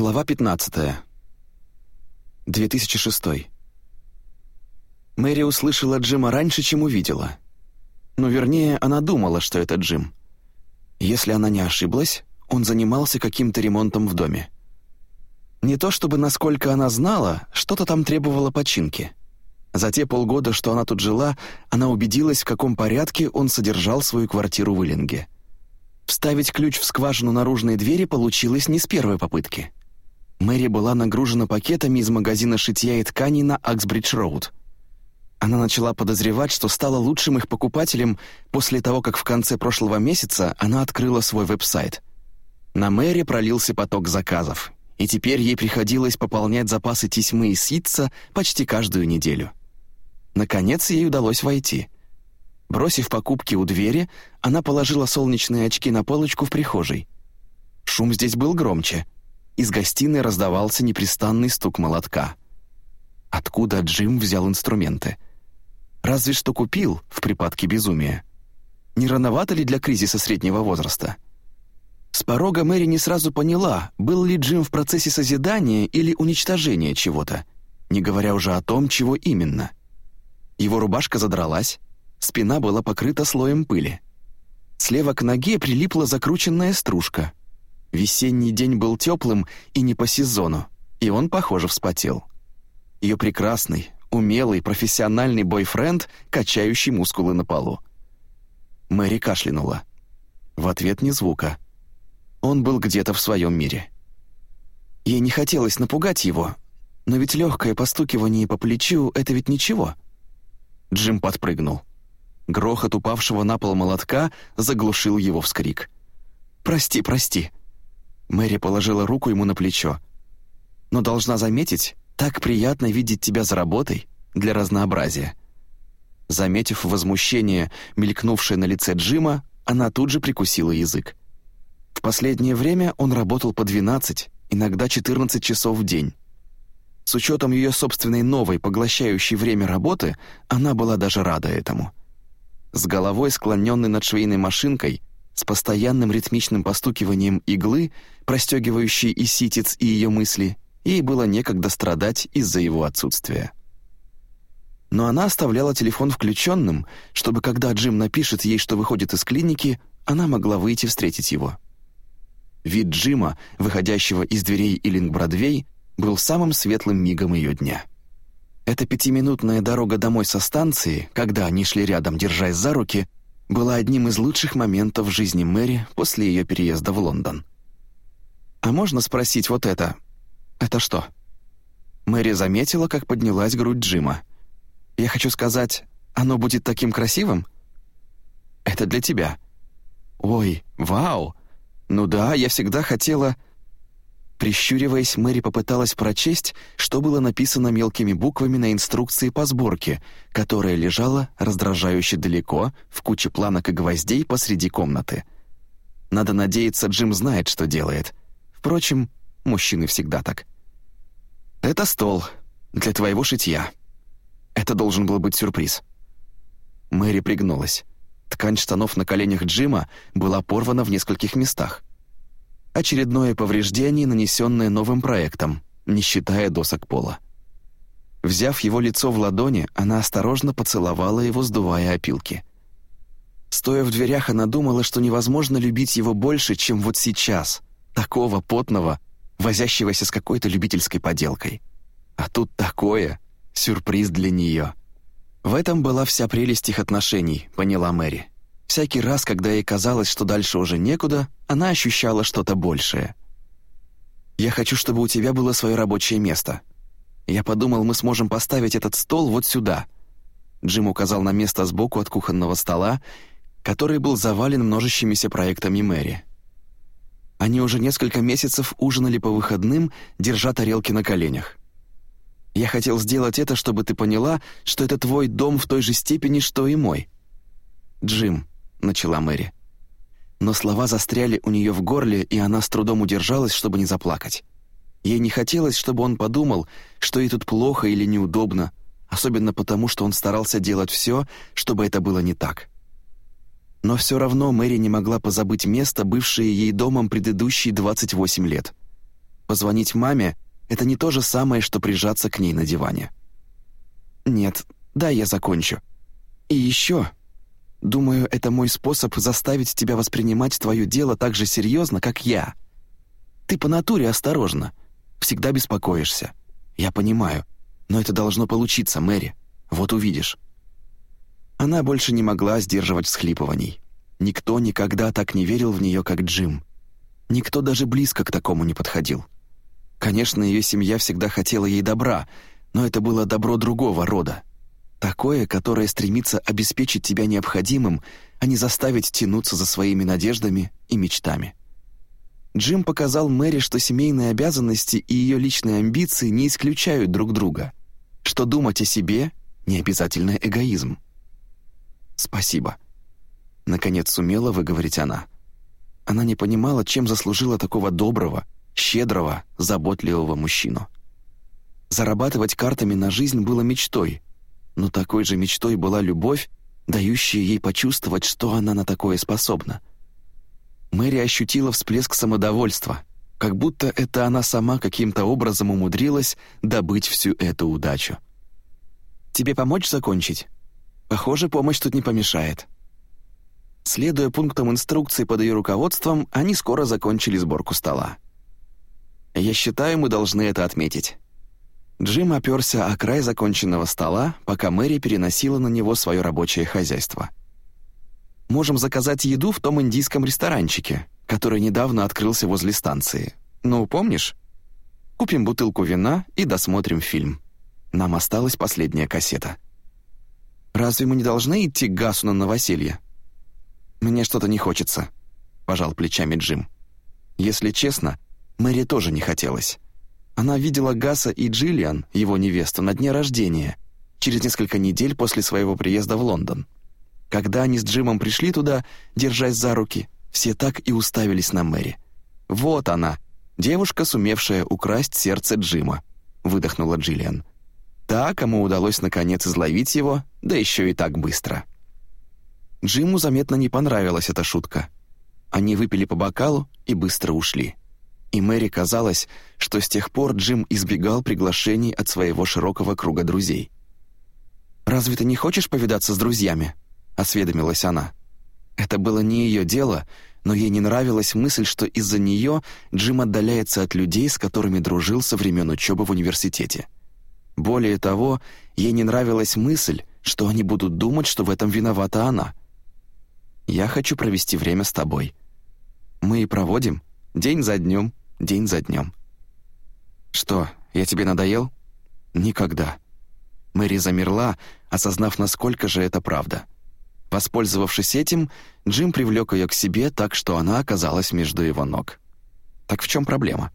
Глава 15. 2006. Мэри услышала Джима раньше, чем увидела. Ну, вернее, она думала, что это Джим. Если она не ошиблась, он занимался каким-то ремонтом в доме. Не то чтобы, насколько она знала, что-то там требовало починки. За те полгода, что она тут жила, она убедилась, в каком порядке он содержал свою квартиру в Иллинге. Вставить ключ в скважину наружной двери получилось не с первой попытки. Мэри была нагружена пакетами из магазина шитья и тканей на Аксбридж-Роуд. Она начала подозревать, что стала лучшим их покупателем после того, как в конце прошлого месяца она открыла свой веб-сайт. На Мэри пролился поток заказов, и теперь ей приходилось пополнять запасы тесьмы и ситца почти каждую неделю. Наконец ей удалось войти. Бросив покупки у двери, она положила солнечные очки на полочку в прихожей. Шум здесь был громче. Из гостиной раздавался непрестанный стук молотка. Откуда Джим взял инструменты? Разве что купил в припадке безумия. Не рановато ли для кризиса среднего возраста? — с порога Мэри не сразу поняла, был ли Джим в процессе созидания или уничтожения чего-то, не говоря уже о том, чего именно. Его рубашка задралась, спина была покрыта слоем пыли. Слева к ноге прилипла закрученная стружка. Весенний день был теплым и не по сезону, и он, похоже, вспотел. Ее прекрасный, умелый, профессиональный бойфренд, качающий мускулы на полу. Мэри кашлянула. В ответ ни звука — он был где-то в своем мире. Ей не хотелось напугать его, но ведь легкое постукивание по плечу — это ведь ничего. Джим подпрыгнул. Грохот упавшего на пол молотка заглушил его вскрик. «Прости, прости». Мэри положила руку ему на плечо. «Но должна заметить, так приятно видеть тебя за работой для разнообразия». Заметив возмущение, мелькнувшее на лице Джима, она тут же прикусила язык. В последнее время он работал по 12, иногда 14 часов в день. С учетом ее собственной новой, поглощающей время работы, она была даже рада этому. С головой, склоненной над швейной машинкой, с постоянным ритмичным постукиванием иглы, простегивающей и ситец, и ее мысли, ей было некогда страдать из-за его отсутствия. Но она оставляла телефон включенным, чтобы когда Джим напишет ей, что выходит из клиники, она могла выйти встретить его. Вид Джима, выходящего из дверей Иллинг-Бродвей, был самым светлым мигом ее дня. Эта пятиминутная дорога домой со станции, когда они шли рядом, держась за руки, была одним из лучших моментов в жизни Мэри после ее переезда в Лондон. «А можно спросить вот это? Это что?» Мэри заметила, как поднялась грудь Джима. «Я хочу сказать, оно будет таким красивым?» «Это для тебя». «Ой, вау!» «Ну да, я всегда хотела...» Прищуриваясь, Мэри попыталась прочесть, что было написано мелкими буквами на инструкции по сборке, которая лежала раздражающе далеко, в куче планок и гвоздей посреди комнаты. Надо надеяться, Джим знает, что делает. Впрочем, мужчины всегда так. «Это стол для твоего шитья. Это должен был быть сюрприз». Мэри пригнулась. Ткань штанов на коленях Джима была порвана в нескольких местах. Очередное повреждение, нанесенное новым проектом, не считая досок пола. Взяв его лицо в ладони, она осторожно поцеловала его, сдувая опилки. Стоя в дверях, она думала, что невозможно любить его больше, чем вот сейчас, такого потного, возящегося с какой-то любительской поделкой. А тут такое, сюрприз для нее — в этом была вся прелесть их отношений, поняла Мэри. Всякий раз, когда ей казалось, что дальше уже некуда, она ощущала что-то большее. «Я хочу, чтобы у тебя было свое рабочее место. Я подумал, мы сможем поставить этот стол вот сюда». Джим указал на место сбоку от кухонного стола, который был завален множащимися проектами Мэри. Они уже несколько месяцев ужинали по выходным, держа тарелки на коленях. Я хотел сделать это, чтобы ты поняла, что это твой дом в той же степени, что и мой». «Джим», — начала Мэри. Но слова застряли у нее в горле, и она с трудом удержалась, чтобы не заплакать. Ей не хотелось, чтобы он подумал, что ей тут плохо или неудобно, особенно потому, что он старался делать все, чтобы это было не так. Но все равно Мэри не могла позабыть место, бывшее ей домом предыдущие 28 лет — Позвонить маме — это не то же самое, что прижаться к ней на диване. Нет, да, я закончу. И еще, думаю, это мой способ заставить тебя воспринимать твое дело так же серьезно, как я. Ты по натуре осторожна, всегда беспокоишься. Я понимаю, но это должно получиться, Мэри. Вот увидишь». Она больше не могла сдерживать всхлипываний. Никто никогда так не верил в нее, как Джим. Никто даже близко к такому не подходил. Конечно, ее семья всегда хотела ей добра, но это было добро другого рода. Такое, которое стремится обеспечить тебя необходимым, а не заставить тянуться за своими надеждами и мечтами. Джим показал Мэри, что семейные обязанности и ее личные амбиции не исключают друг друга, что думать о себе — не обязательно эгоизм. «Спасибо», — наконец сумела выговорить она. Она не понимала, чем заслужила такого доброго, щедрого, заботливого мужчину. Зарабатывать картами на жизнь было мечтой, но такой же мечтой была любовь, дающая ей почувствовать, что она на такое способна. Мэри ощутила всплеск самодовольства, как будто это она сама каким-то образом умудрилась добыть всю эту удачу. «Тебе помочь закончить?» Похоже, помощь тут не помешает. Следуя пунктам инструкции под ее руководством, они скоро закончили сборку стола. Я считаю, мы должны это отметить. Джим оперся о край законченного стола, пока Мэри переносила на него свое рабочее хозяйство. «Можем заказать еду в том индийском ресторанчике, который недавно открылся возле станции. Ну, помнишь? Купим бутылку вина и досмотрим фильм. Нам осталась последняя кассета». Разве мы не должны идти к Гасу на новоселье?» «Мне что-то не хочется», — пожал плечами Джим. Если честно, Мэри тоже не хотелось. Она видела Гаса и Джиллиан, его невесту, на дне рождения, через несколько недель после своего приезда в Лондон. Когда они с Джимом пришли туда, держась за руки, все так и уставились на Мэри. «Вот она, девушка, сумевшая украсть сердце Джима», — выдохнула Джиллиан. Та, кому удалось наконец изловить его, да еще и так быстро. Джиму заметно не понравилась эта шутка. Они выпили по бокалу и быстро ушли. И Мэри казалось, что с тех пор Джим избегал приглашений от своего широкого круга друзей. «Разве ты не хочешь повидаться с друзьями?» — осведомилась она. Это было не ее дело, но ей не нравилась мысль, что из-за нее Джим отдаляется от людей, с которыми дружил со времен учебы в университете. Более того, ей не нравилась мысль, что они будут думать, что в этом виновата она. «Я хочу провести время с тобой. Мы и проводим день за днем, день за днем». «Что, я тебе надоел?» «Никогда». Мэри замерла, осознав, насколько же это правда. Воспользовавшись этим, Джим привлек ее к себе так, что она оказалась между его ног. Так в чем проблема?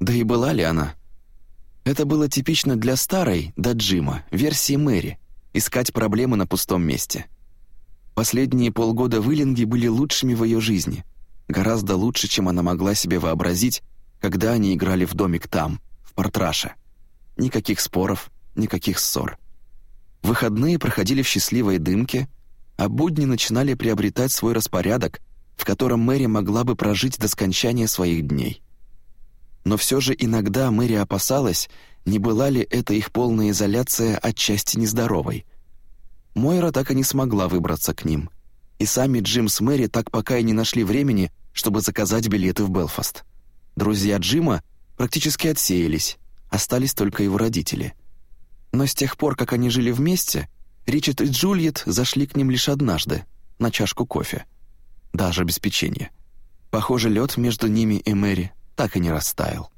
Да и была ли она? Это было типично для старой, до Джима, версии Мэри, искать проблемы на пустом месте. Последние полгода в Иллинге были лучшими в ее жизни, гораздо лучше, чем она могла себе вообразить, когда они играли в домик там, в Портраше. Никаких споров, никаких ссор. Выходные проходили в счастливой дымке, а будни начинали приобретать свой распорядок, в котором Мэри могла бы прожить до скончания своих дней. Но все же иногда Мэри опасалась, не была ли это их полная изоляция отчасти нездоровой. Мойра так и не смогла выбраться к ним. И сами Джим с Мэри так пока и не нашли времени, чтобы заказать билеты в Белфаст. Друзья Джима практически отсеялись, остались только его родители. Но с тех пор, как они жили вместе, Ричард и Джульет зашли к ним лишь однажды, на чашку кофе. Даже без печенья. Похоже, лед между ними и Мэри так и не растаял.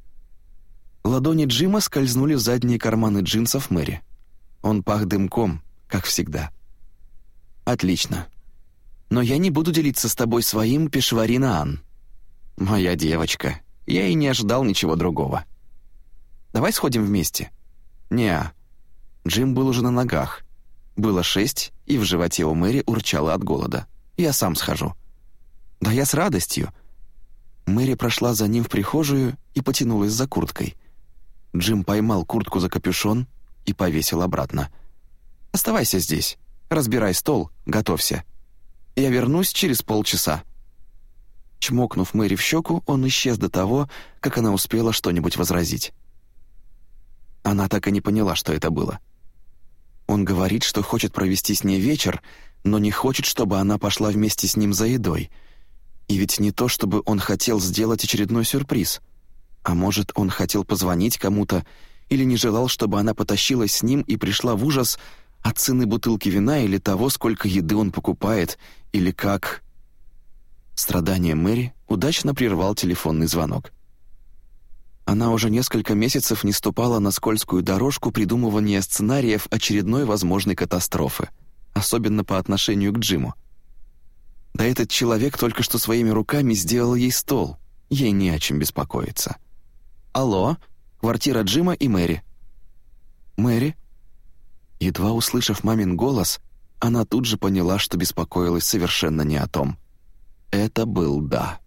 Ладони Джима скользнули в задние карманы джинсов Мэри. Он пах дымком, как всегда. «Отлично. Но я не буду делиться с тобой своим Пешварина Ан. Моя девочка. Я и не ожидал ничего другого. Давай сходим вместе?» «Не-а». Джим был уже на ногах. Было шесть, и в животе у Мэри урчало от голода. «Я сам схожу». «Да я с радостью», Мэри прошла за ним в прихожую и потянулась за курткой. Джим поймал куртку за капюшон и повесил обратно. «Оставайся здесь. Разбирай стол, готовься. Я вернусь через полчаса». Чмокнув Мэри в щеку, он исчез до того, как она успела что-нибудь возразить. Она так и не поняла, что это было. Он говорит, что хочет провести с ней вечер, но не хочет, чтобы она пошла вместе с ним за едой. И ведь не то, чтобы он хотел сделать очередной сюрприз. А может, он хотел позвонить кому-то или не желал, чтобы она потащилась с ним и пришла в ужас от цены бутылки вина или того, сколько еды он покупает, или как... Страдание Мэри удачно прервал телефонный звонок. Она уже несколько месяцев не ступала на скользкую дорожку придумывания сценариев очередной возможной катастрофы, особенно по отношению к Джиму. Да этот человек только что своими руками сделал ей стол, ей не о чем беспокоиться. «Алло, квартира Джима и Мэри». «Мэри?» Едва услышав мамин голос, она тут же поняла, что беспокоилась совершенно не о том. Это был «да».